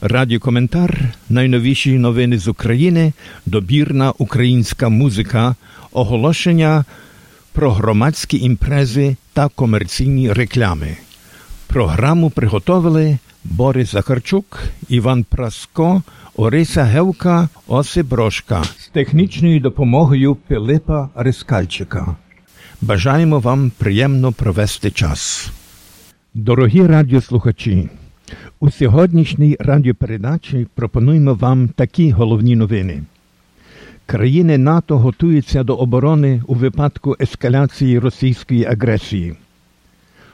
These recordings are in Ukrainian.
Радіокоментар, найновіші новини з України, добірна українська музика, оголошення про громадські імпрези та комерційні реклами. Програму приготовили Борис Захарчук, Іван Праско, Ориса Гевка, Осип Брошка з технічною допомогою Пилипа Рискальчика. Бажаємо вам приємно провести час. Дорогі радіослухачі, у сьогоднішній радіопередачі пропонуємо вам такі головні новини. Країни НАТО готуються до оборони у випадку ескалації російської агресії.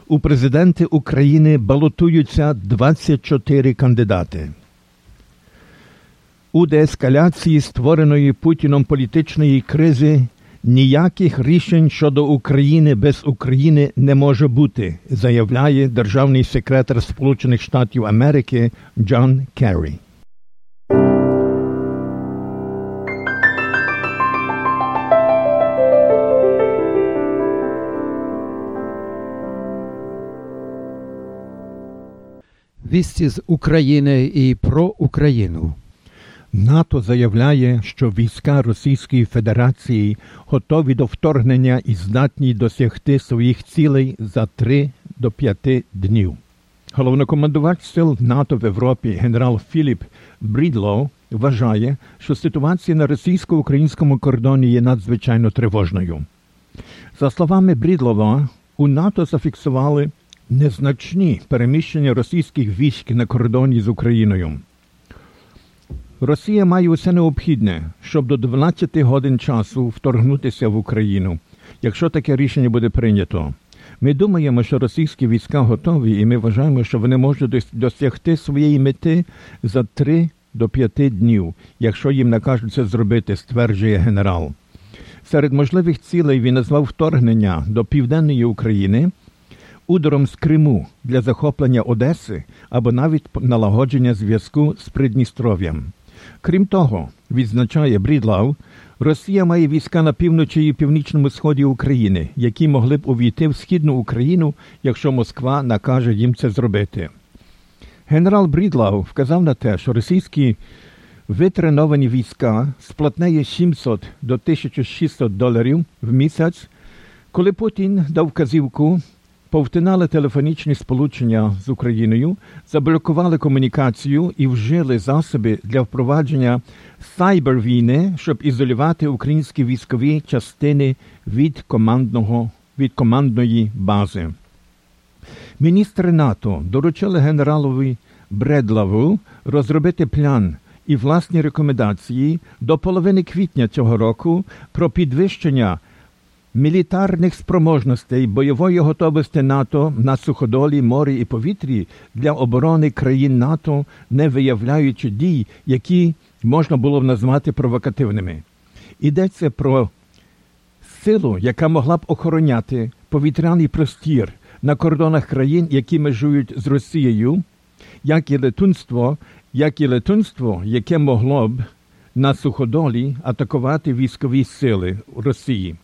У президенти України балотуються 24 кандидати. У деескаляції створеної Путіном політичної кризи ніяких рішень щодо України без України не може бути, заявляє державний секретар Сполучених Штатів Америки Джон Керрі. Вісті з України і про Україну. НАТО заявляє, що війська Російської Федерації готові до вторгнення і здатні досягти своїх цілей за 3 до 5 днів. Головнокомандувач сил НАТО в Європі генерал Філіп Брідлоу вважає, що ситуація на російсько-українському кордоні є надзвичайно тривожною. За словами Брідлова, у НАТО зафіксували незначні переміщення російських військ на кордоні з Україною. Росія має усе необхідне, щоб до 12 годин часу вторгнутися в Україну, якщо таке рішення буде прийнято. Ми думаємо, що російські війська готові, і ми вважаємо, що вони можуть досягти своєї мети за 3 до 5 днів, якщо їм накажуть це зробити, стверджує генерал. Серед можливих цілей він назвав вторгнення до південної України ударом з Криму для захоплення Одеси або навіть налагодження зв'язку з Придністров'ям. Крім того, відзначає Брідлав, Росія має війська на півночі і північному сході України, які могли б увійти в східну Україну, якщо Москва накаже їм це зробити. Генерал Брідлав вказав на те, що російські витреновані війська сплатнеє 700 до 1600 доларів в місяць, коли Путін дав вказівку повтинали телефонічні сполучення з Україною, заблокували комунікацію і вжили засоби для впровадження сайбервійни, щоб ізолювати українські військові частини від командного від командної бази. Міністри НАТО доручили генералові Бредлаву розробити план і власні рекомендації до половини квітня цього року про підвищення мілітарних спроможностей бойової готовності НАТО на суходолі, морі і повітрі для оборони країн НАТО, не виявляючи дій, які можна було б назвати провокативними. Йдеться про силу, яка могла б охороняти повітряний простір на кордонах країн, які межують з Росією, як і летунство, як і летунство, яке могло б на суходолі атакувати військові сили Росії.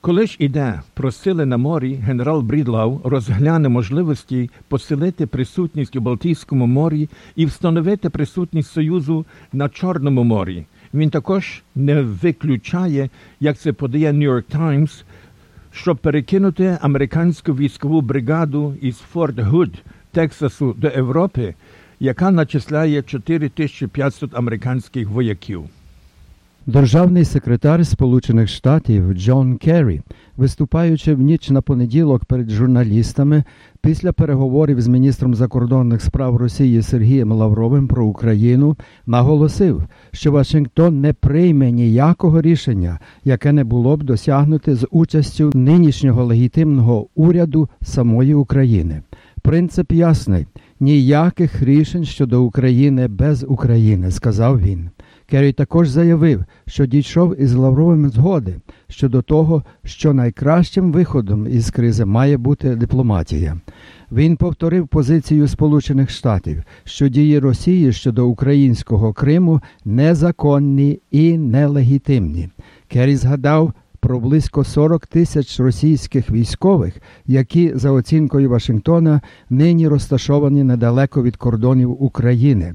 Коли ж іде про сили на морі, генерал Брідлау розгляне можливості посилити присутність у Балтійському морі і встановити присутність Союзу на Чорному морі. Він також не виключає, як це подає York Times, щоб перекинути американську військову бригаду із Форт Гуд, Тексасу до Європи, яка начисляє 4500 американських вояків. Державний секретар Сполучених Штатів Джон Керрі, виступаючи в ніч на понеділок перед журналістами після переговорів з міністром закордонних справ Росії Сергієм Лавровим про Україну, наголосив, що Вашингтон не прийме ніякого рішення, яке не було б досягнуте з участю нинішнього легітимного уряду самої України. Принцип ясний ніяких рішень щодо України без України, сказав він. Керрі також заявив, що дійшов із Лавровим згоди щодо того, що найкращим виходом із кризи має бути дипломатія. Він повторив позицію Сполучених Штатів, що дії Росії щодо українського Криму незаконні і нелегітимні. Керрі згадав. Про близько 40 тисяч російських військових, які, за оцінкою Вашингтона, нині розташовані недалеко від кордонів України.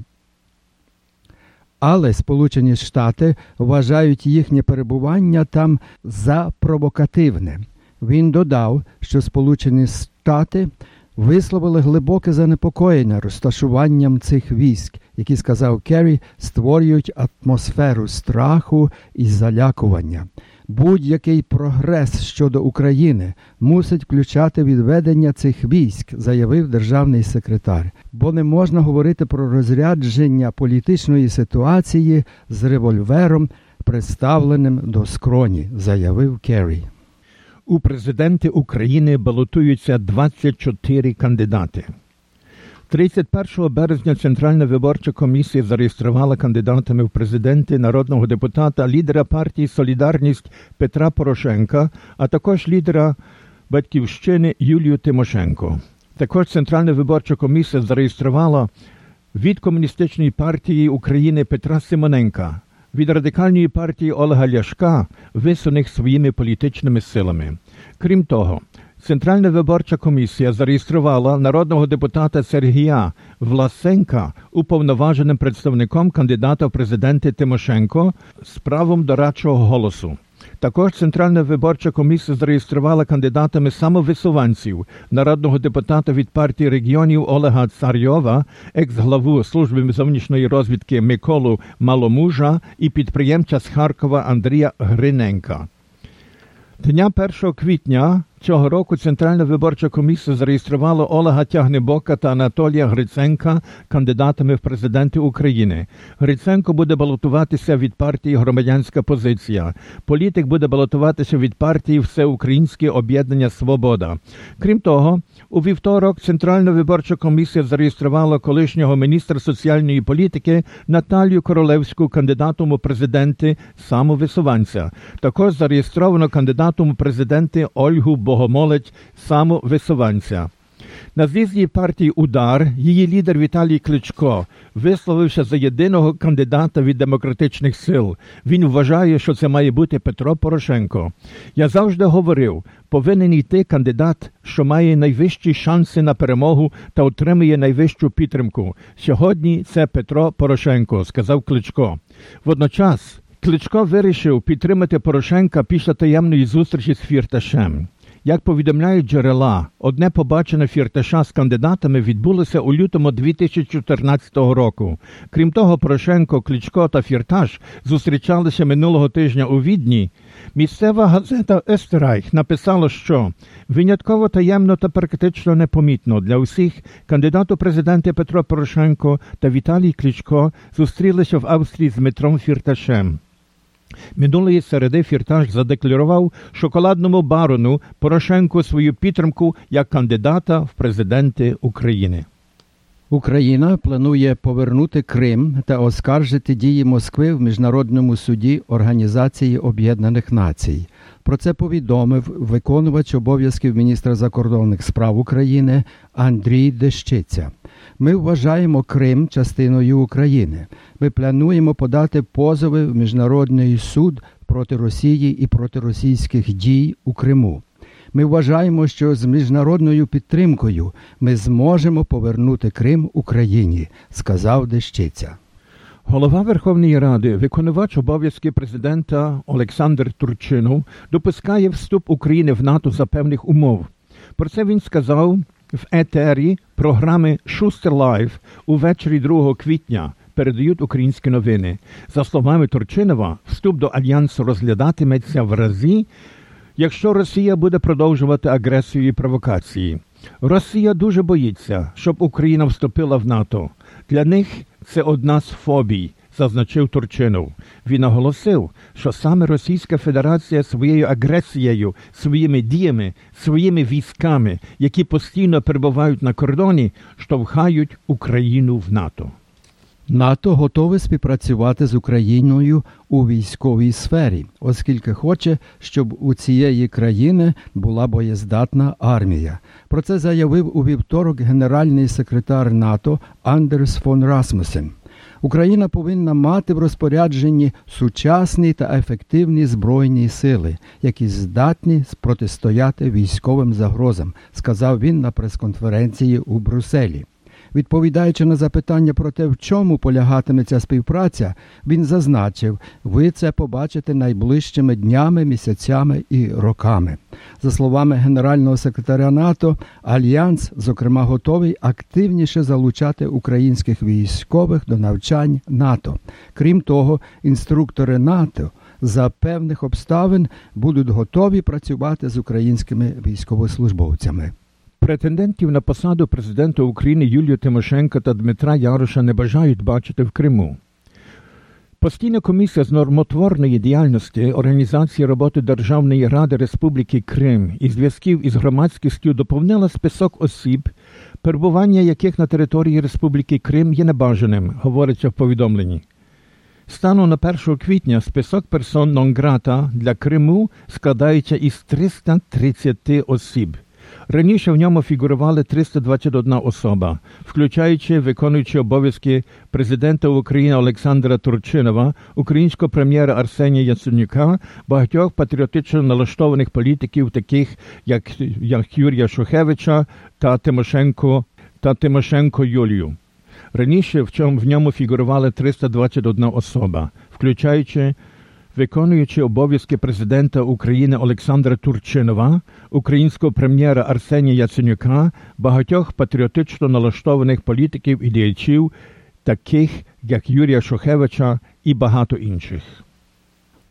Але Сполучені Штати вважають їхнє перебування там за провокативне. Він додав, що Сполучені Штати висловили глибоке занепокоєння розташуванням цих військ, які сказав Керрі, створюють атмосферу страху і залякування. Будь-який прогрес щодо України мусить включати відведення цих військ, заявив державний секретар. Бо не можна говорити про розрядження політичної ситуації з револьвером, представленим до скроні, заявив Керрі. У президенти України балотуються 24 кандидати. 31 березня Центральна виборча комісія зареєструвала кандидатами в президенти народного депутата, лідера партії Солідарність Петра Порошенка, а також лідера Батьківщини Юлію Тимошенко. Також Центральна виборча комісія зареєструвала від Комуністичної партії України Петра Симоненка, від радикальної партії Олега Ляшка, висуних своїми політичними силами. Крім того, Центральна виборча комісія зареєструвала народного депутата Сергія Власенка уповноваженим представником кандидата в президенти Тимошенко з правом дорадчого голосу. Також Центральна виборча комісія зареєструвала кандидатами самовисуванців народного депутата від партії регіонів Олега Царйова, екс-главу служби зовнішньої розвідки Миколу Маломужа і підприємця з Харкова Андрія Гриненка. Дня 1 квітня Цього року Центральна виборча комісія зареєструвала Олега Тягнебока та Анатолія Гриценка кандидатами в президенти України. Гриценко буде балотуватися від партії Громадянська позиція. Політик буде балотуватися від партії Всеукраїнське об'єднання Свобода. Крім того, у вівторок Центральна виборча комісія зареєструвала колишнього міністра соціальної політики Наталію Королевську кандидатом у президенти самовисуванця. Також зареєстровано кандидатом у президенти Ольгу Богомолець самовисуванця. На з'їзді партії Удар її лідер Віталій Кличко висловився за єдиного кандидата від демократичних сил. Він вважає, що це має бути Петро Порошенко. Я завжди говорив, повинен йти кандидат, що має найвищі шанси на перемогу та отримує найвищу підтримку. Сьогодні це Петро Порошенко, сказав Кличко. Водночас Кличко вирішив підтримати Порошенка після таємної зустрічі з Фірташем. Як повідомляють джерела, одне побачення Фірташа з кандидатами відбулося у лютому 2014 року. Крім того, Порошенко, Кличко та Фірташ зустрічалися минулого тижня у Відні. Місцева газета Естерайх написала, що винятково таємно та практично непомітно для усіх кандидат у президенти Петро Порошенко та Віталій Кличко зустрілися в Австрії з Дмитром Фірташем. Минулої середи Фірташ задекларував шоколадному барону Порошенку свою підтримку як кандидата в президенти України. Україна планує повернути Крим та оскаржити дії Москви в міжнародному суді Організації Об'єднаних Націй. Про це повідомив виконувач обов'язків міністра закордонних справ України Андрій Дещиця. Ми вважаємо Крим частиною України. Ми плануємо подати позови в міжнародний суд проти Росії і проти російських дій у Криму. Ми вважаємо, що з міжнародною підтримкою ми зможемо повернути Крим Україні, сказав Дещиця. Голова Верховної Ради, виконувач обов'язки президента Олександр Турчинов допускає вступ України в НАТО за певних умов. Про це він сказав в етері програми Шустер Live увечері 2 квітня. Передають українські новини. За словами Турчинова, вступ до альянсу розглядатиметься в разі, якщо Росія буде продовжувати агресію і провокації. Росія дуже боїться, щоб Україна вступила в НАТО. Для них це одна з фобій, зазначив Турчинов. Він наголосив, що саме Російська Федерація своєю агресією, своїми діями, своїми військами, які постійно перебувають на кордоні, штовхають Україну в НАТО. НАТО готове співпрацювати з Україною у військовій сфері, оскільки хоче, щоб у цієї країни була боєздатна армія. Про це заявив у вівторок генеральний секретар НАТО Андерс фон Расмусен. Україна повинна мати в розпорядженні сучасні та ефективні збройні сили, які здатні протистояти військовим загрозам, сказав він на прес-конференції у Брюсселі. Відповідаючи на запитання про те, в чому полягатиме ця співпраця, він зазначив, ви це побачите найближчими днями, місяцями і роками. За словами генерального секретаря НАТО, Альянс, зокрема, готовий активніше залучати українських військових до навчань НАТО. Крім того, інструктори НАТО. За певних обставин будуть готові працювати з українськими військовослужбовцями. Претендентів на посаду президента України Юлію Тимошенко та Дмитра Яроша не бажають бачити в Криму. Постійна комісія з нормотворної діяльності Організації роботи Державної ради Республіки Крим і зв'язків із громадськістю доповнила список осіб, перебування яких на території Республіки Крим є небажаним, говориться в повідомленні. Станом на 1 квітня список персон нон-грата для Криму складається із 330 осіб. Раніше в ньому фігурували 321 особа, включаючи виконуючи обов'язки президента України Олександра Турчинова, українського прем'єра Арсенія Яценюка, багатьох патріотично налаштованих політиків, таких як, як Юрія Шухевича та Тимошенко та Тимошенко Юлію. Раніше в чому в ньому фігурували 321 особа, включаючи виконуючи обов'язки президента України Олександра Турчинова, українського прем'єра Арсенія Яценюка, багатьох патріотично налаштованих політиків і діячів, таких як Юрія Шухевича і багато інших.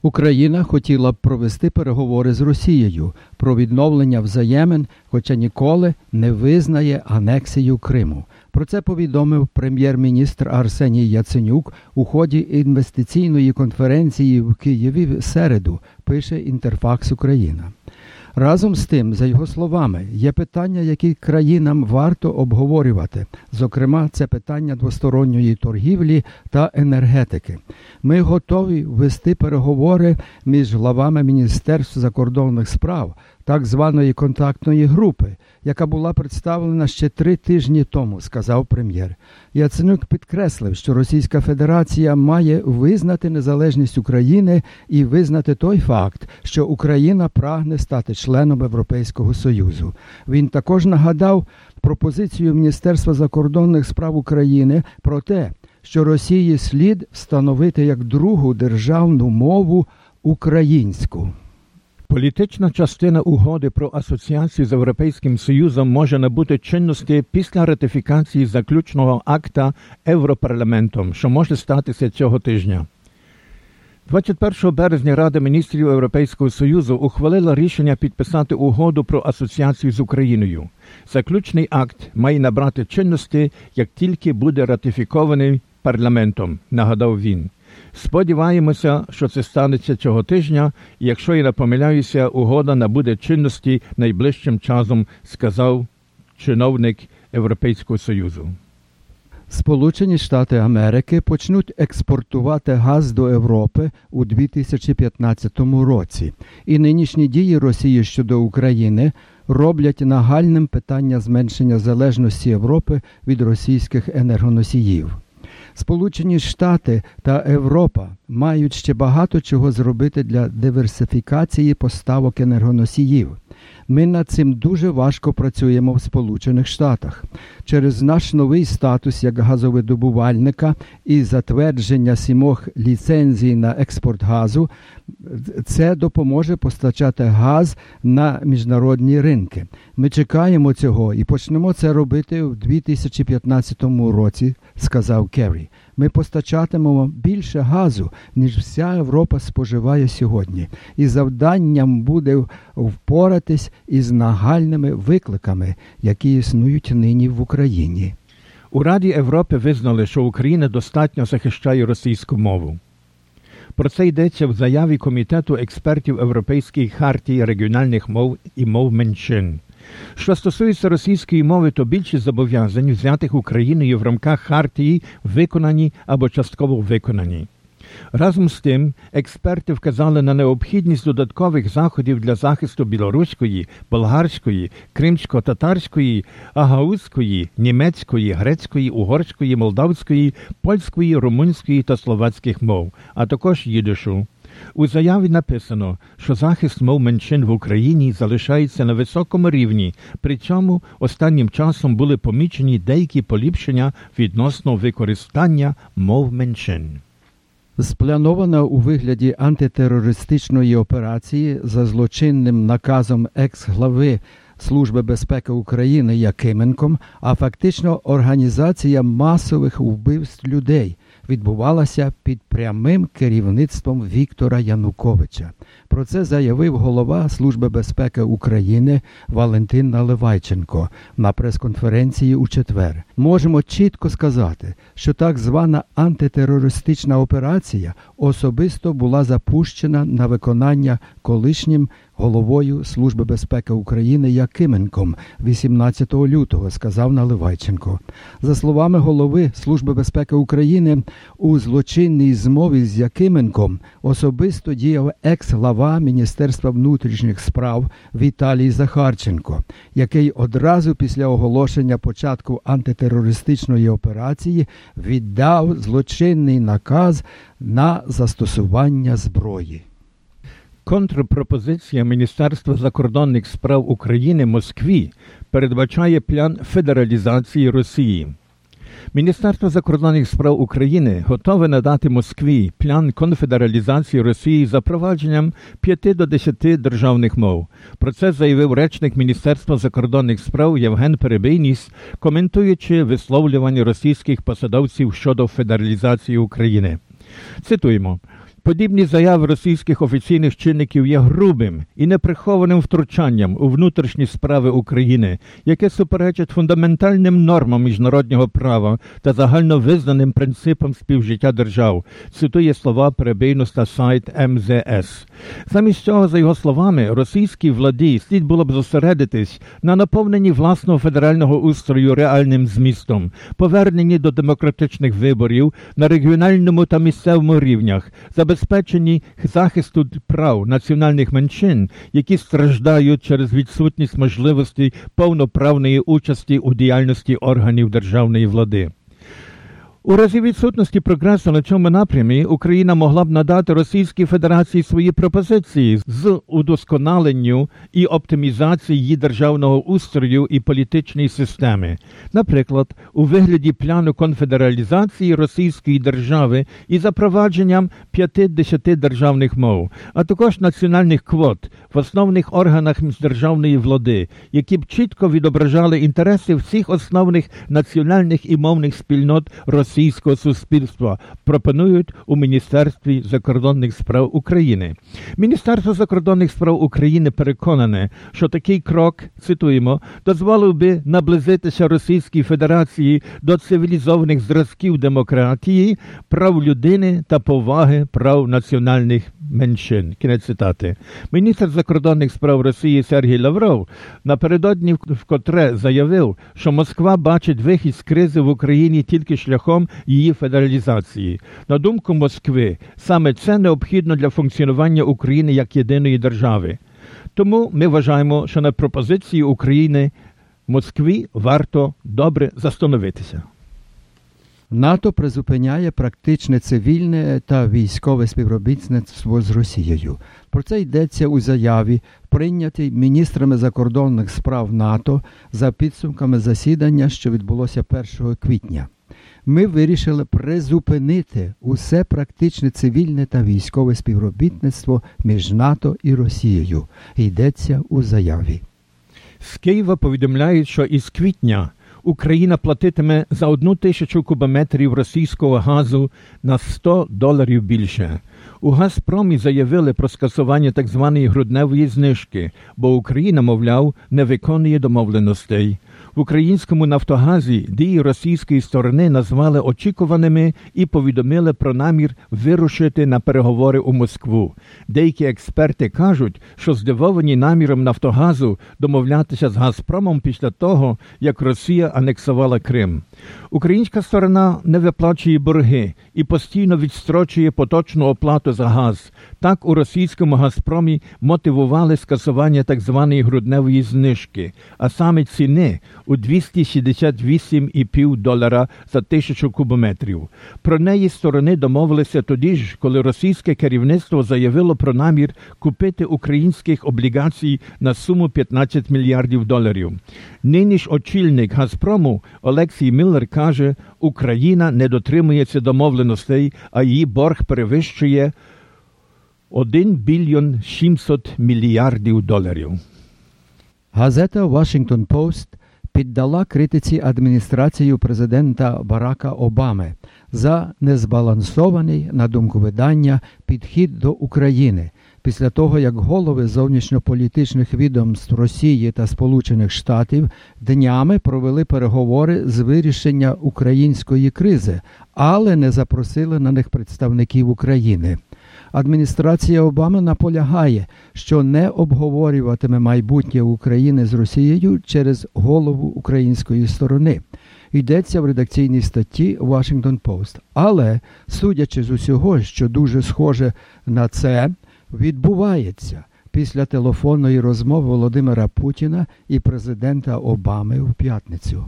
Україна хотіла б провести переговори з Росією про відновлення взаємин, хоча ніколи не визнає анексію Криму. Про це повідомив прем'єр-міністр Арсеній Яценюк у ході інвестиційної конференції в Києві в середу. Пише Інтерфакс Україна. Разом з тим, за його словами, є питання, які країнам варто обговорювати. Зокрема, це питання двосторонньої торгівлі та енергетики. Ми готові вести переговори між главами Міністерств закордонних справ так званої контактної групи, яка була представлена ще три тижні тому, сказав прем'єр. Яценюк підкреслив, що Російська Федерація має визнати незалежність України і визнати той факт, що Україна прагне стати членом Європейського Союзу. Він також нагадав пропозицію Міністерства закордонних справ України про те, що Росії слід встановити як другу державну мову українську. Політична частина угоди про асоціацію з Європейським Союзом може набути чинності після ратифікації заключного акта Європарламентом, що може статися цього тижня. 21 березня Рада міністрів Європейського Союзу ухвалила рішення підписати угоду про асоціацію з Україною. Заключний акт має набрати чинності, як тільки буде ратифікований парламентом, нагадав він. Сподіваємося, що це станеться цього тижня, і якщо я не помиляюся, угода набуде чинності найближчим часом, сказав чиновник Європейського Союзу. Сполучені Штати Америки почнуть експортувати газ до Європи у 2015 році, і нинішні дії Росії щодо України роблять нагальним питання зменшення залежності Європи від російських енергоносіїв. Сполучені Штати та Європа мають ще багато чого зробити для диверсифікації поставок енергоносіїв. Ми над цим дуже важко працюємо в Сполучених Штатах. Через наш новий статус як газовидобувальника і затвердження сімох ліцензій на експорт газу. Це допоможе постачати газ на міжнародні ринки. Ми чекаємо цього і почнемо це робити в 2015 році, сказав Керрі. Ми постачатимемо більше газу, ніж вся Європа споживає сьогодні, і завданням буде впоратись із нагальними викликами, які існують нині в Україні. У Раді Європи визнали, що Україна достатньо захищає російську мову. Про це йдеться в заяві Комітету експертів Європейської хартії регіональних мов і мов меншин. Що стосується російської мови, то більшість зобов'язань, взятих Україною в рамках хартії, виконані або частково виконані. Разом з тим, експерти вказали на необхідність додаткових заходів для захисту білоруської, болгарської, кримсько-татарської, агаузької, німецької, грецької, угорської, молдавської, польської, румунської та словацьких мов, а також їдишу. У заяві написано, що захист мов меншин в Україні залишається на високому рівні, при цьому останнім часом були помічені деякі поліпшення відносно використання мов меншин. Спланована у вигляді антитерористичної операції за злочинним наказом екс-глави Служби безпеки України Якименком, а фактично організація масових вбивств людей відбувалася під прямим керівництвом Віктора Януковича. Про це заявив голова Служби безпеки України Валентин Наливайченко на прес-конференції у четвер. Можемо чітко сказати, що так звана антитерористична операція особисто була запущена на виконання колишнім головою Служби безпеки України Якименком 18 лютого, сказав Наливайченко. За словами голови Служби безпеки України, у злочинній змові з Якименком особисто діяв екс-глава Міністерства внутрішніх справ Віталій Захарченко, який одразу після оголошення початку антитерористичної операції віддав злочинний наказ на застосування зброї. Контрпропозиція Міністерства закордонних справ України Москві передбачає план федералізації Росії. Міністерство закордонних справ України готове надати Москві план конфедералізації Росії запровадженням 5 до 10 державних мов. Про це заявив речник Міністерства закордонних справ Євген Перебийніс, коментуючи висловлювання російських посадовців щодо федералізації України. Цитуємо. Подібні заяви російських офіційних чинників є грубим і неприхованим втручанням у внутрішні справи України, яке суперечить фундаментальним нормам міжнародного права та загальновизнаним принципам співжиття держав, цитує слова перебійності сайт МЗС. Замість цього, за його словами, російській владі слід було б зосередитись на наповненні власного федерального устрою реальним змістом, поверненні до демократичних виборів на регіональному та місцевому рівнях забезпеченні захисту прав національних меншин, які страждають через відсутність можливості повноправної участі у діяльності органів державної влади. У разі відсутності прогресу на цьому напрямі Україна могла б надати Російській Федерації свої пропозиції з удосконаленню і оптимізації її державного устрою і політичної системи, наприклад, у вигляді плану конфедералізації Російської держави і запровадженням 50 державних мов, а також національних квот в основних органах міждержавної влади, які б чітко відображали інтереси всіх основних національних і мовних спільнот Росії російського суспільства пропонують у Міністерстві закордонних справ України. Міністерство закордонних справ України переконане, що такий крок цитуємо дозволив би наблизитися Російській Федерації до цивілізованих зразків демократії, прав людини та поваги прав національних меншин. Кінець цитати. Міністр закордонних справ Росії Сергій Лавров напередодні вкотре заявив, що Москва бачить вихід з кризи в Україні тільки шляхом її федералізації. На думку Москви, саме це необхідно для функціонування України як єдиної держави. Тому ми вважаємо, що на пропозиції України Москві варто добре застановитися. НАТО призупиняє практичне цивільне та військове співробітництво з Росією. Про це йдеться у заяві, прийнятій міністрами закордонних справ НАТО за підсумками засідання, що відбулося 1 квітня. Ми вирішили призупинити усе практичне цивільне та військове співробітництво між НАТО і Росією. Йдеться у заяві. З Києва повідомляють, що із квітня Україна платитиме за одну тисячу кубометрів російського газу на 100 доларів більше. У Газпромі заявили про скасування так званої грудневої знижки, бо Україна, мовляв, не виконує домовленостей. В українському Нафтогазі дії російської сторони назвали очікуваними і повідомили про намір вирушити на переговори у Москву. Деякі експерти кажуть, що здивовані наміром Нафтогазу домовлятися з Газпромом після того, як Росія анексувала Крим. Українська сторона не виплачує борги і постійно відстрочує поточну оплату за газ. Так у російському Газпромі мотивували скасування так званої грудневої знижки, а саме ціни у 268,5 долара за тисячу кубометрів. Про неї сторони домовилися тоді ж, коли російське керівництво заявило про намір купити українських облігацій на суму 15 мільярдів доларів. Нині ж очільник Газпрому Олексій Міллер каже, Україна не дотримується домовленостей, а її борг перевищує 1 більйон 700 мільярдів доларів. Газета Washington Post піддала критиці адміністрацію президента Барака Обами за незбалансований, на думку видання, підхід до України після того, як голови зовнішньополітичних відомств Росії та Сполучених Штатів днями провели переговори з вирішення української кризи, але не запросили на них представників України. Адміністрація Обами наполягає, що не обговорюватиме майбутнє України з Росією через голову української сторони. Йдеться в редакційній статті Washington Post. Але, судячи з усього, що дуже схоже на це, відбувається після телефонної розмови Володимира Путіна і президента Обами в п'ятницю.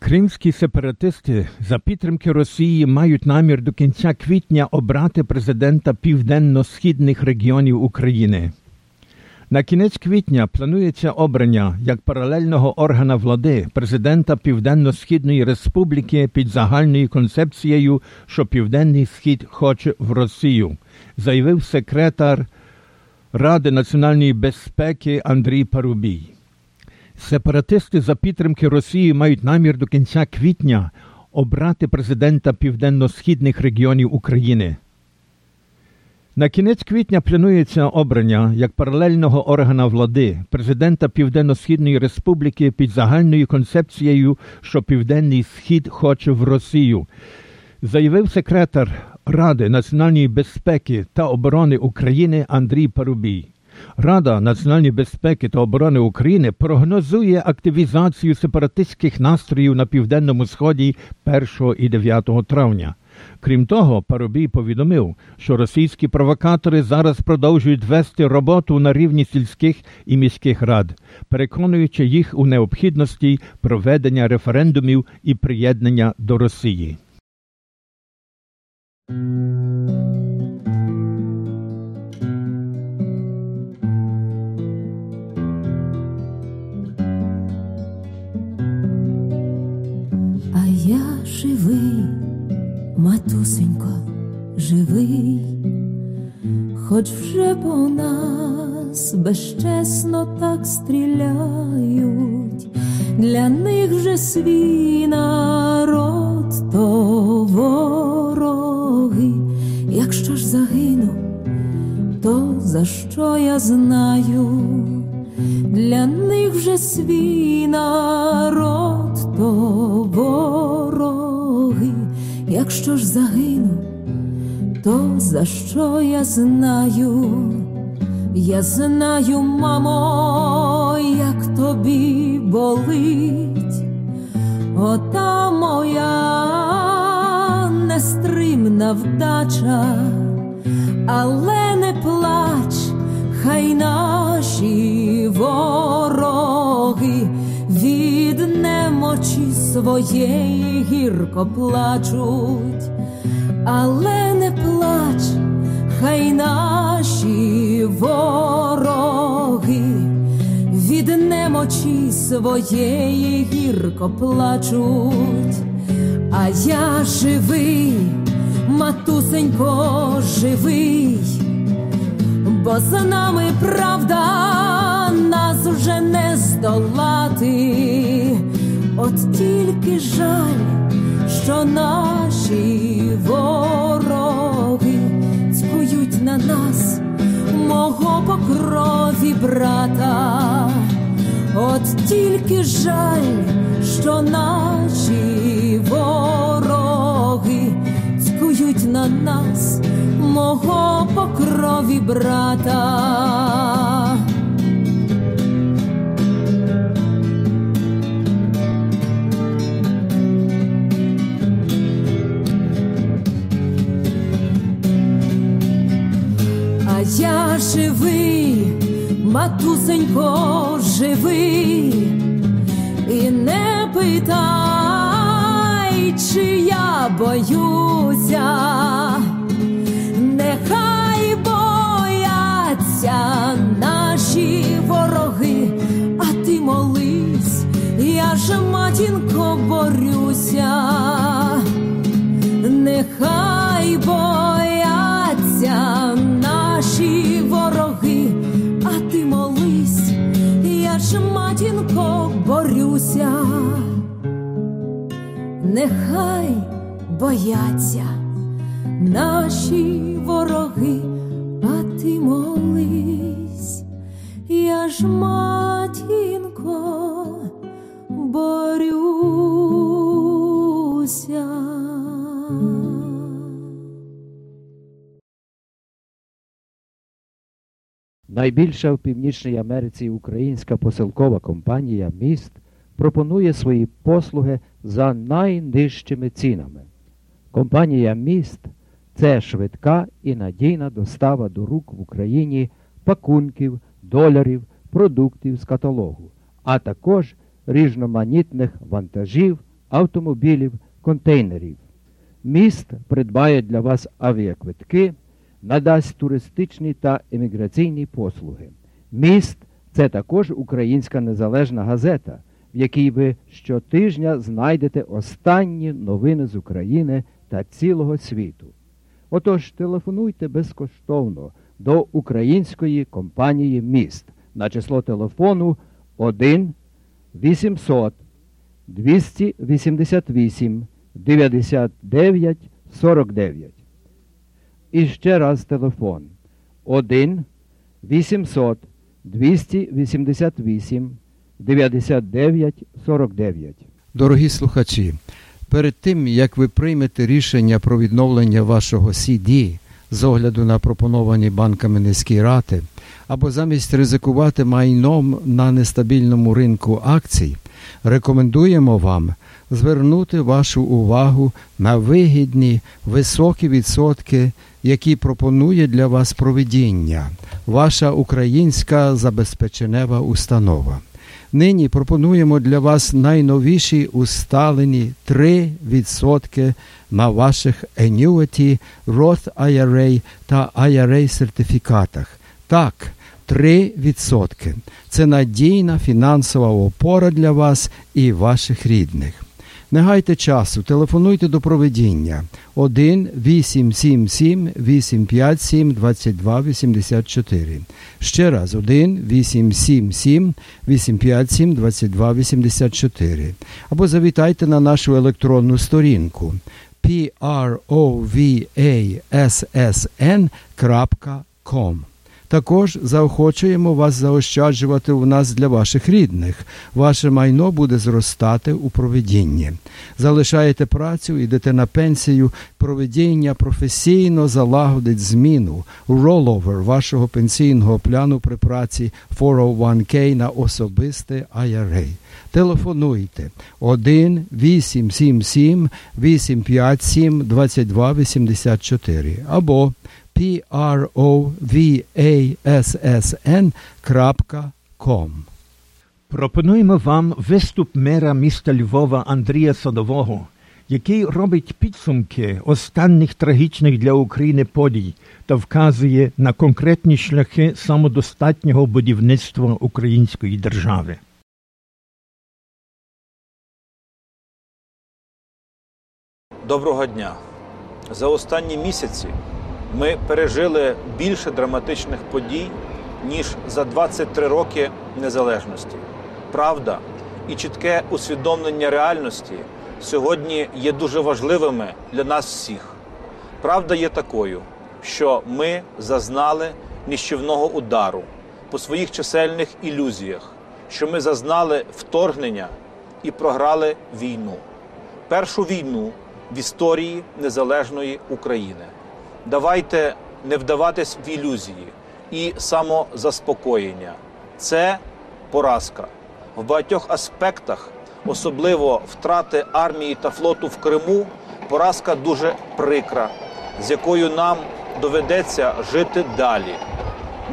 Кримські сепаратисти за підтримки Росії мають намір до кінця квітня обрати президента південно-східних регіонів України. На кінець квітня планується обрання як паралельного органа влади президента Південно-Східної Республіки під загальною концепцією, що Південний Схід хоче в Росію, заявив секретар Ради національної безпеки Андрій Парубій. Сепаратисти за підтримки Росії мають намір до кінця квітня обрати президента південно-східних регіонів України. На кінець квітня планується обрання як паралельного органа влади президента Південно-Східної Республіки під загальною концепцією, що Південний Схід хоче в Росію, заявив секретар Ради національної безпеки та оборони України Андрій Парубій. Рада національної безпеки та оборони України прогнозує активізацію сепаратистських настроїв на південному сході 1 і 9 травня. Крім того, Парубій повідомив, що російські провокатори зараз продовжують вести роботу на рівні сільських і міських рад, переконуючи їх у необхідності проведення референдумів і приєднання до Росії. Живий, матусенько, живий, хоч вже по нас безчесно так стріляють, для них вже свій народ то вороги, якщо ж загину, то за що я знаю? Для них вже свій народ то вороги, якщо ж загину, то за що я знаю? Я знаю, мамо, як тобі болить, ота моя нестримна вдача, але не плач, хай наші вороги немочі своєї гірко плачуть, але не плач, хай наші вороги від немочі своєї гірко плачуть, а я живий, матусенько, живий бо за нами правда нас вже не здолати, от тільки жаль, що наші вороги цькують на нас, мого по крові брата, от тільки жаль, що наші вороги цькують на нас мого по крові брата. Матусенько, живий, і не питай, чи я боюся. Нехай бояться наші вороги, а ти молись, я ж матінко борюся, нехай бояться нехай бояться наші вороги, а ти молись, я ж матінко борюся. Найбільша в Північній Америці українська посилкова компанія Міст пропонує свої послуги за найнижчими цінами. Компанія Міст це швидка і надійна достава до рук в Україні пакунків, доларів, продуктів з каталогу, а також різноманітних вантажів, автомобілів, контейнерів. Міст придбає для вас авіаквитки, надасть туристичні та еміграційні послуги. Міст це також українська незалежна газета, в якій ви щотижня знайдете останні новини з України та цілого світу. Отож, телефонуйте безкоштовно до української компанії Міст на число телефону 1 800 288 99 49 І ще раз телефон 1 800 288 99 49. Дорогі слухачі, перед тим як ви приймете рішення про відновлення вашого CD з огляду на пропоновані банками низькі рати, або замість ризикувати майном на нестабільному ринку акцій, рекомендуємо вам звернути вашу увагу на вигідні високі відсотки, які пропонує для вас проведіння, ваша українська забезпеченева установа. Нині пропонуємо для вас найновіші усталені 3% на ваших Annuity, Roth IRA та IRA сертифікатах. Так, 3%. Це надійна фінансова опора для вас і ваших рідних. Не гайте часу, телефонуйте до проведіння 1 877 857 22 84. Ще раз 1 877 857 22 84. Або завітайте на нашу електронну сторінку provassn.com. Також заохочуємо вас заощаджувати у нас для ваших рідних. Ваше майно буде зростати у проведінні. Залишаєте працю, йдете на пенсію, проведіння професійно залагодить зміну, роловер вашого пенсійного плану при праці 401k на особисте IRA. Телефонуйте 1 877 857 2284 або provassn.com. Пропонуємо вам виступ мера міста Львова Андрія Садового, який робить підсумки останніх трагічних для України подій та вказує на конкретні шляхи самодостатнього будівництва української держави. Доброго дня! За останні місяці ми пережили більше драматичних подій, ніж за 23 роки незалежності. Правда і чітке усвідомлення реальності сьогодні є дуже важливими для нас всіх. Правда є такою, що ми зазнали ніщівного удару по своїх чисельних ілюзіях, що ми зазнали вторгнення і програли війну. Першу війну в історії незалежної України. Давайте не вдаватись в ілюзії і самозаспокоєння. Це поразка в багатьох аспектах, особливо втрати армії та флоту в Криму. Поразка дуже прикра, з якою нам доведеться жити далі.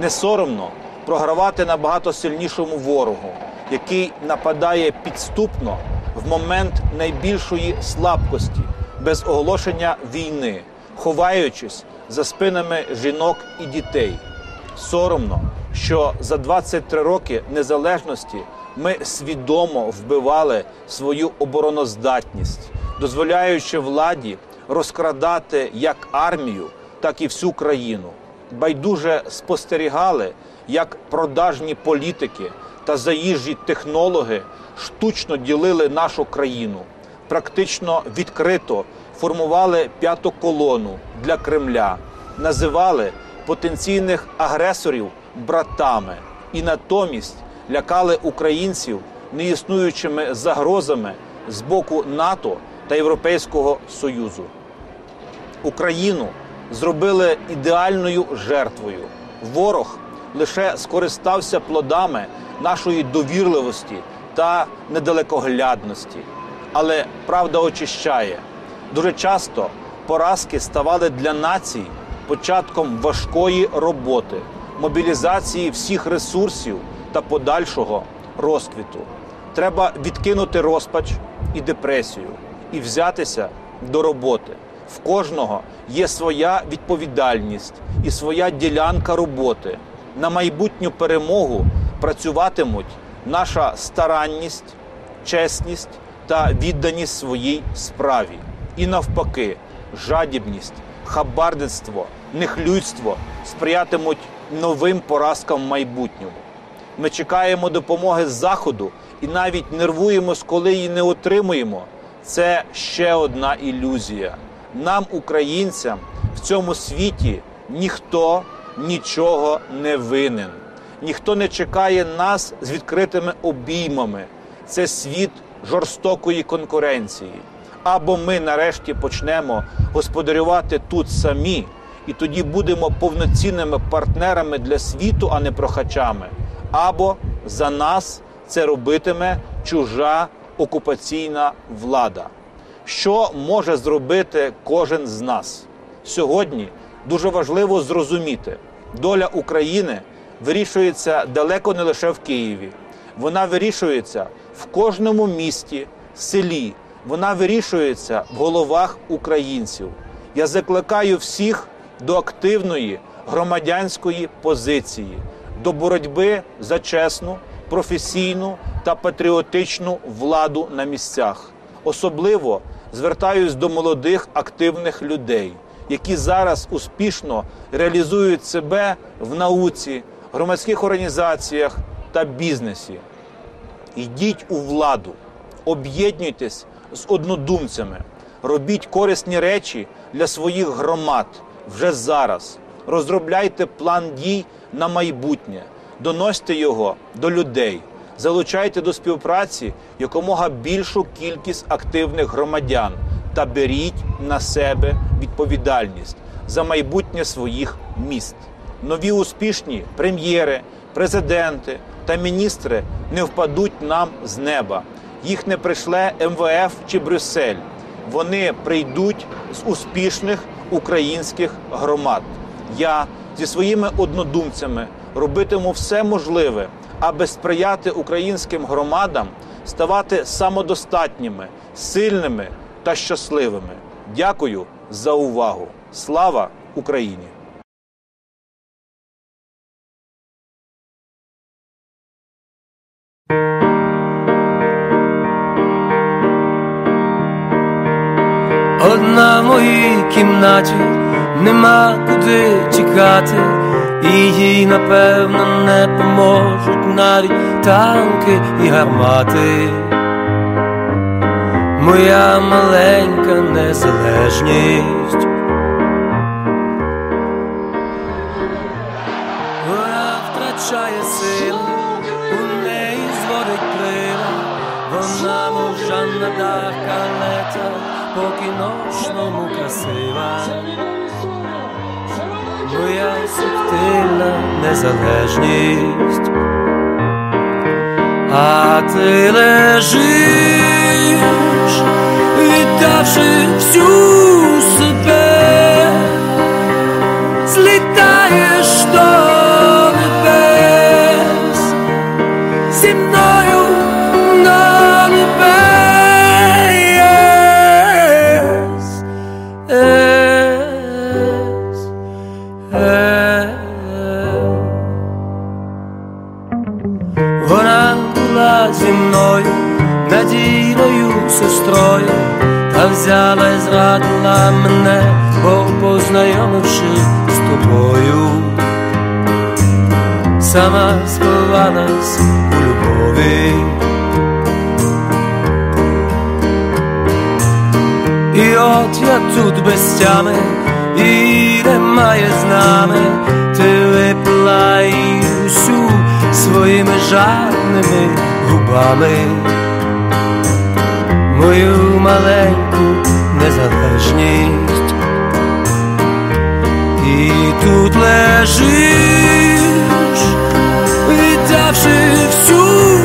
Не соромно програвати набагато сильнішому ворогу, який нападає підступно в момент найбільшої слабкості, без оголошення війни, ховаючись за спинами жінок і дітей. Соромно, що за 23 роки незалежності ми свідомо вбивали свою обороноздатність, дозволяючи владі розкрадати як армію, так і всю країну. Байдуже спостерігали, як продажні політики та заїжджі технологи штучно ділили нашу країну, практично відкрито формували п'яту колону для Кремля, називали потенційних агресорів братами і натомість лякали українців неіснуючими загрозами з боку НАТО та Європейського Союзу. Україну зробили ідеальною жертвою. Ворог лише скористався плодами нашої довірливості та недалекоглядності. Але правда очищає. Дуже часто поразки ставали для націй початком важкої роботи, мобілізації всіх ресурсів та подальшого розквіту. Треба відкинути розпач і депресію і взятися до роботи. В кожного є своя відповідальність і своя ділянка роботи. На майбутню перемогу працюватимуть наша старанність, чесність та відданість своїй справі. І навпаки, жадібність, хабардництво, нехлюйство сприятимуть новим поразкам в майбутньому. Ми чекаємо допомоги з заходу і навіть нервуємось, коли її не отримуємо. Це ще одна ілюзія. Нам, українцям, в цьому світі ніхто нічого не винен. Ніхто не чекає нас з відкритими обіймами. Це світ жорстокої конкуренції. Або ми нарешті почнемо господарювати тут самі, і тоді будемо повноцінними партнерами для світу, а не прохачами. Або за нас це робитиме чужа окупаційна влада. Що може зробити кожен з нас сьогодні? Дуже важливо зрозуміти, доля України вирішується далеко не лише в Києві. Вона вирішується в кожному місті, селі. Вона вирішується в головах українців. Я закликаю всіх до активної громадянської позиції, до боротьби за чесну, професійну та патріотичну владу на місцях. Особливо звертаюсь до молодих активних людей, які зараз успішно реалізують себе в науці, громадських організаціях та бізнесі. Йдіть у владу, об'єднуйтесь з однодумцями, робіть корисні речі для своїх громад вже зараз. Розробляйте план дій на майбутнє, доносьте його до людей, залучайте до співпраці якомога більшу кількість активних громадян та беріть на себе відповідальність за майбутнє своїх міст. Нові успішні прем'єри, президенти та міністри не впадуть нам з неба. Їх не прийшле МВФ чи Брюссель. Вони прийдуть з успішних українських громад. Я зі своїми однодумцями робитиму все можливе, аби сприяти українським громадам ставати самодостатніми, сильними та щасливими. Дякую за увагу. Слава Україні! Одна в моїй кімнаті нема куди тікати, і їй напевно не поможуть навіть танки і гармати. Моя маленька незалежність. Красива. Моя субтильна незалежність. А ти лежиш, віддавши всю себе, взяла і зрадила мене, бо познайомивши з тобою, сама сховалась у любові. І от я тут без тями, і немає з нами, ти випила її усю своїми жадними губами, мою маленьку незалежність, і тут лежиш, віддавши всю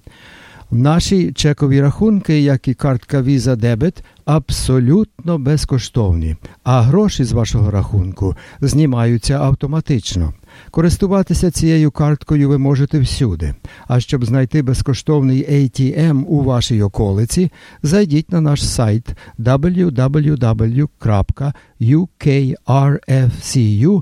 Наші чекові рахунки, як і картка Visa Debit, абсолютно безкоштовні, а гроші з вашого рахунку знімаються автоматично. Користуватися цією карткою ви можете всюди. А щоб знайти безкоштовний ATM у вашій околиці, зайдіть на наш сайт www.ukrfcu.com.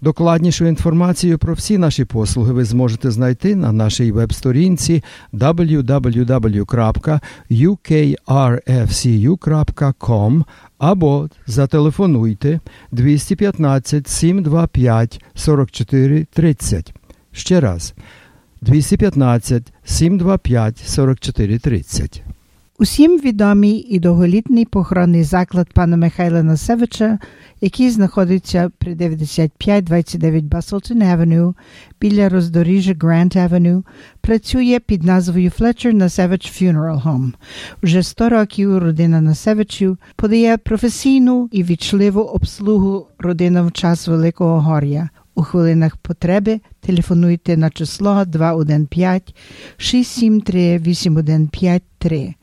Докладнішу інформацію про всі наші послуги ви зможете знайти на нашій веб-сторінці www.ukrfcu.com або зателефонуйте 215 725 44 30. Ще раз 215 725 44 30. Усім відомий і довголітний похоронний заклад пана Михайла Насевича, який знаходиться при 9529 Баслтон Авеню біля роздоріжжя Грант Авеню, працює під назвою Fletcher Насевич Funeral Home. Уже 100 років родина Насевичів подає професійну і вічливу обслугу родинам в час Великого Горя. У хвилинах потреби телефонуйте на число 215 673 8153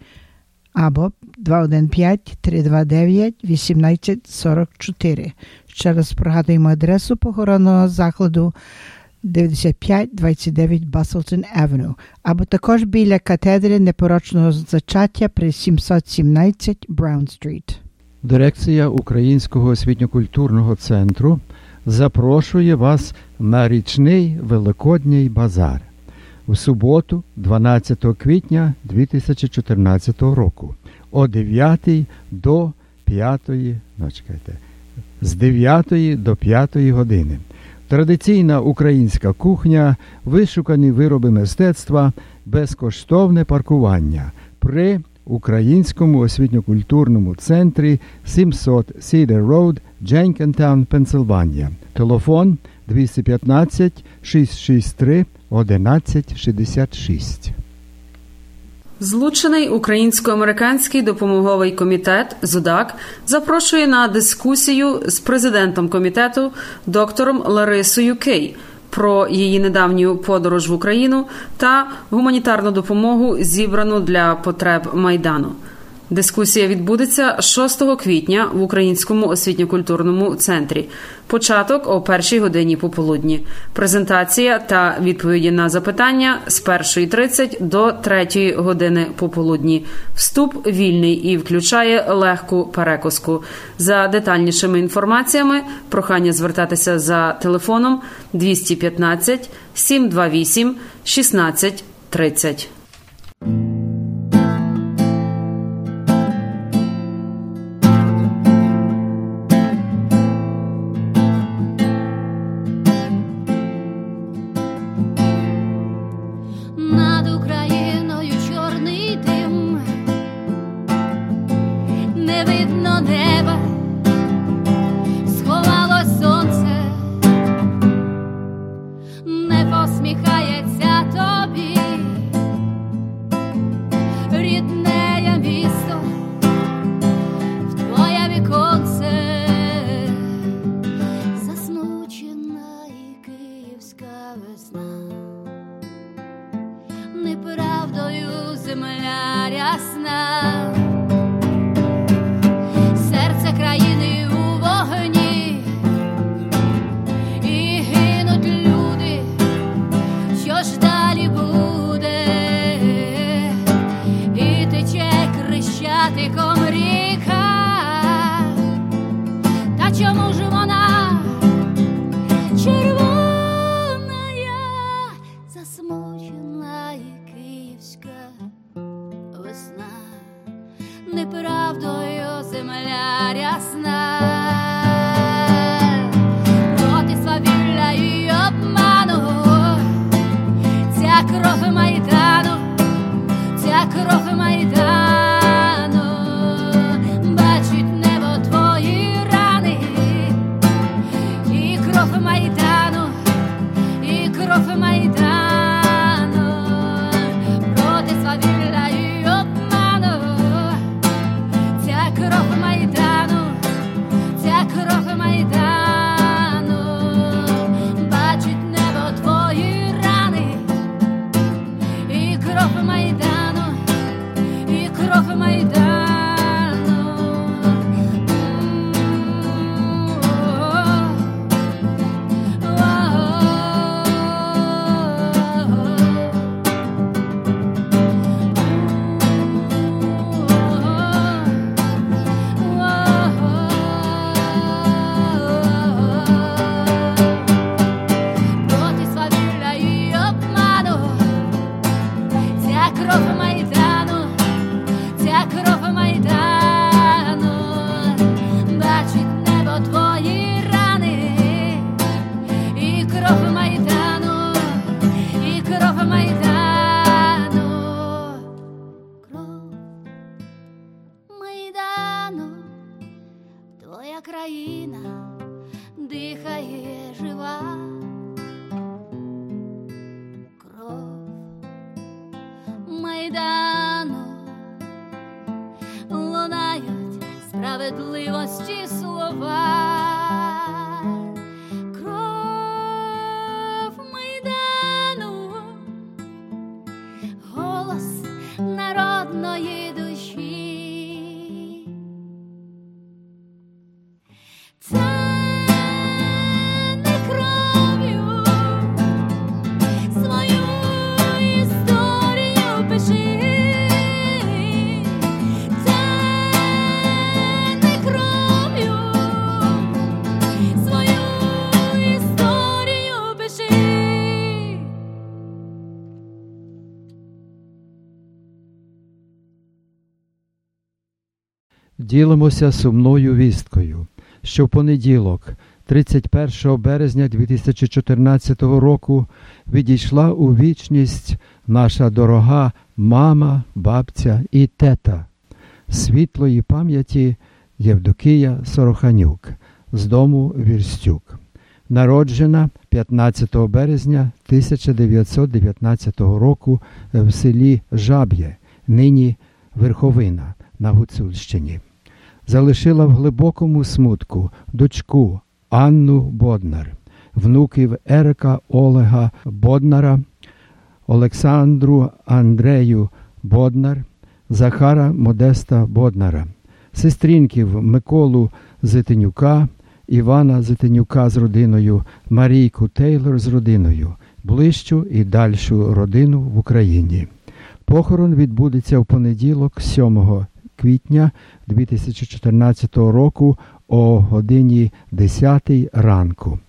або 215-329-1844. Ще раз пригадуємо адресу похоронного закладу 9529 Баслтон Авеню, або також біля катедри непорочного зачаття при 717 Браун Стріт. Дирекція Українського освітньо-культурного центру запрошує вас на річний Великодній базар у суботу, 12 квітня 2014 року о 9 до 5, ну, чекайте, з 9 до 5 години. Традиційна українська кухня, вишукані вироби мистецтва, безкоштовне паркування при Українському освітньо-культурному центрі 700 Cedar Road, Jenkintown, Пенсильванія. Телефон 215 663 1166. Злучений українсько-американський допомоговий комітет ЗУДАК запрошує на дискусію з президентом комітету доктором Ларисою Кей про її недавню подорож в Україну та гуманітарну допомогу, зібрану для потреб майдану. Дискусія відбудеться 6 квітня в Українському освітньо-культурному центрі. Початок о першій годині пополудні. Презентація та відповіді на запитання з 1.30 до 3.00 години пополудні. Вступ вільний і включає легку перекуску За детальнішими інформаціями прохання звертатися за телефоном 215 728 16 30. Ділимося сумною вісткою, що в понеділок, 31 березня 2014 року, відійшла у вічність наша дорога мама, бабця і тета світлої пам'яті Євдокія Сороханюк з дому Вірстюк, народжена 15 березня 1919 року в селі Жаб'є, нині Верховина на Гуцульщині. Залишила в глибокому смутку дочку Анну Боднар, внуків Ерика Олега Боднара, Олександру Андрею Боднар, Захара Модеста Боднара, сестрінків Миколу Зитинюка, Івана Зитинюка з родиною, Марійку Тейлор з родиною, ближчу і дальшу родину в Україні. Похорон відбудеться в понеділок, 7 квітня 2014 року о годині 10 ранку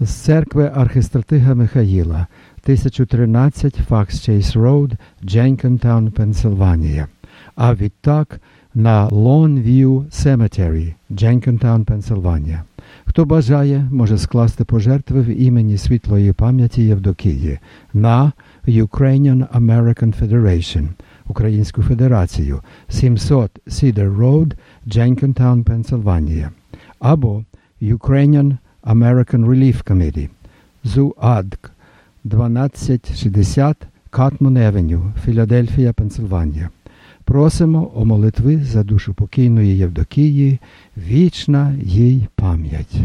з церкви архистратига Михаїла, 1013 Fox Chase Road, Jenkintown, Пенсильванія. А відтак на Lawn View Cemetery, Jenkintown, Пенсильванія. Хто бажає, може скласти пожертви в імені світлої пам'яті Євдокії на Ukrainian American Federation, Українську Федерацію, 700 Cedar Road, Jenkintown, Пенсильванія, або Ukrainian American Relief Committee, ЗУАДК, 1260 Катмон Евеню, Філадельфія, Пенсильванія. Просимо о молитви за душу покійної Євдокії, вічна їй пам'ять.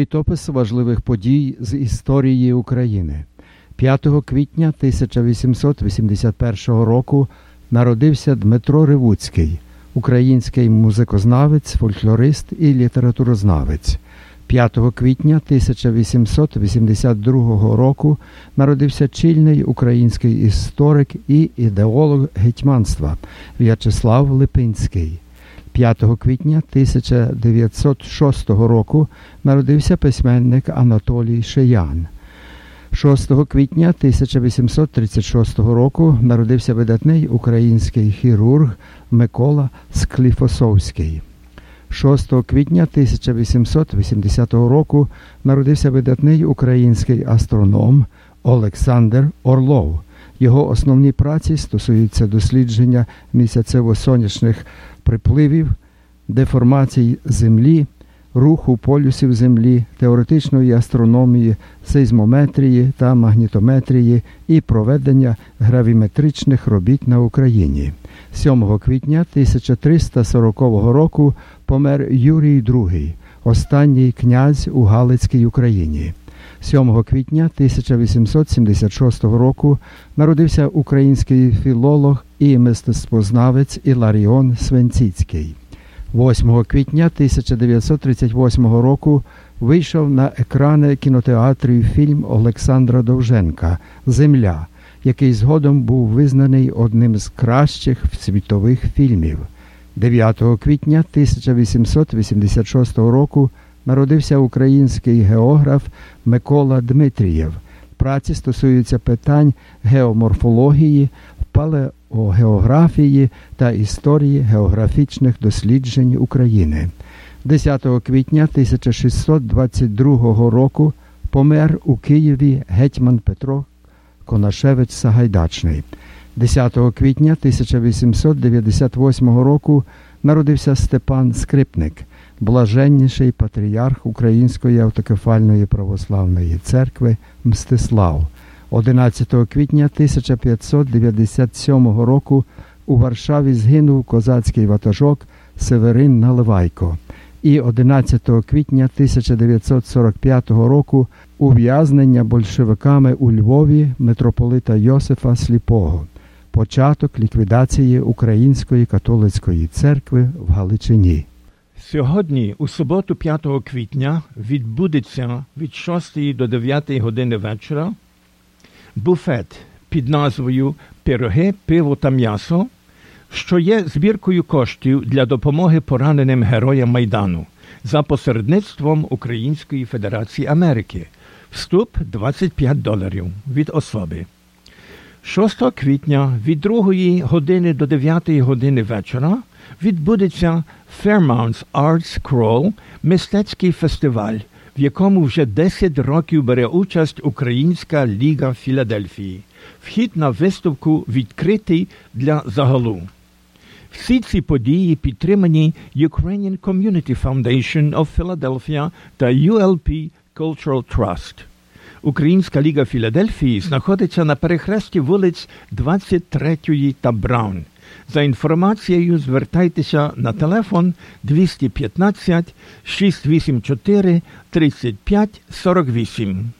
Літопис важливих подій з історії України. 5 квітня 1881 року народився Дмитро Ривуцький, український музикознавець, фольклорист і літературознавець. 5 квітня 1882 року народився чільний український історик і ідеолог гетьманства В'ячеслав Липинський. 5 квітня 1906 року народився письменник Анатолій Шиян. 6 квітня 1836 року народився видатний український хірург Микола Скліфосовський. 6 квітня 1880 року народився видатний український астроном Олександр Орлов. Його основні праці стосуються дослідження місяцево-сонячних припливів, деформацій Землі, руху полюсів Землі, теоретичної астрономії, сейзмометрії та магнітометрії і проведення гравіметричних робіт на Україні. 7 квітня 1340 року помер Юрій II, останній князь у Галицькій Україні. 7 квітня 1876 року народився український філолог і мистецтвознавець Іларіон Свенціцький. 8 квітня 1938 року вийшов на екрани кінотеатрів фільм Олександра Довженка Земля, який згодом був визнаний одним з кращих світових фільмів. 9 квітня 1886 року народився український географ Микола Дмитрієв. Праці стосуються питань геоморфології, палеогеографії та історії географічних досліджень України. 10 квітня 1622 року помер у Києві гетьман Петро Конашевич Сагайдачний. 10 квітня 1898 року народився Степан Скрипник, блаженніший патріарх Української автокефальної православної церкви Мстислав. 11 квітня 1597 року у Варшаві згинув козацький ватажок Северин Наливайко. І 11 квітня 1945 року ув'язнення большевиками у Львові митрополита Йосифа Сліпого, початок ліквідації Української католицької церкви в Галичині. Сьогодні, у суботу, 5 квітня, відбудеться від 6 до 9 години вечора буфет під назвою Пироги, пиво та м'ясо, що є збіркою коштів для допомоги пораненим героям Майдану за посередництвом Української Федерації Америки. Вступ 25 доларів від особи. 6 квітня від 2 години до 9 години вечора відбудеться Fairmounts Arts Crawl – мистецький фестиваль, в якому вже 10 років бере участь Українська Ліга Філадельфії. Вхід на виставку відкритий для загалу. Всі ці події підтримані Ukrainian Community Foundation of Philadelphia та ULP Cultural Trust. Українська ліга Філадельфії знаходиться на перехресті вулиць 23 та Браун. За інформацією звертайтеся на телефон 215 684 35 48.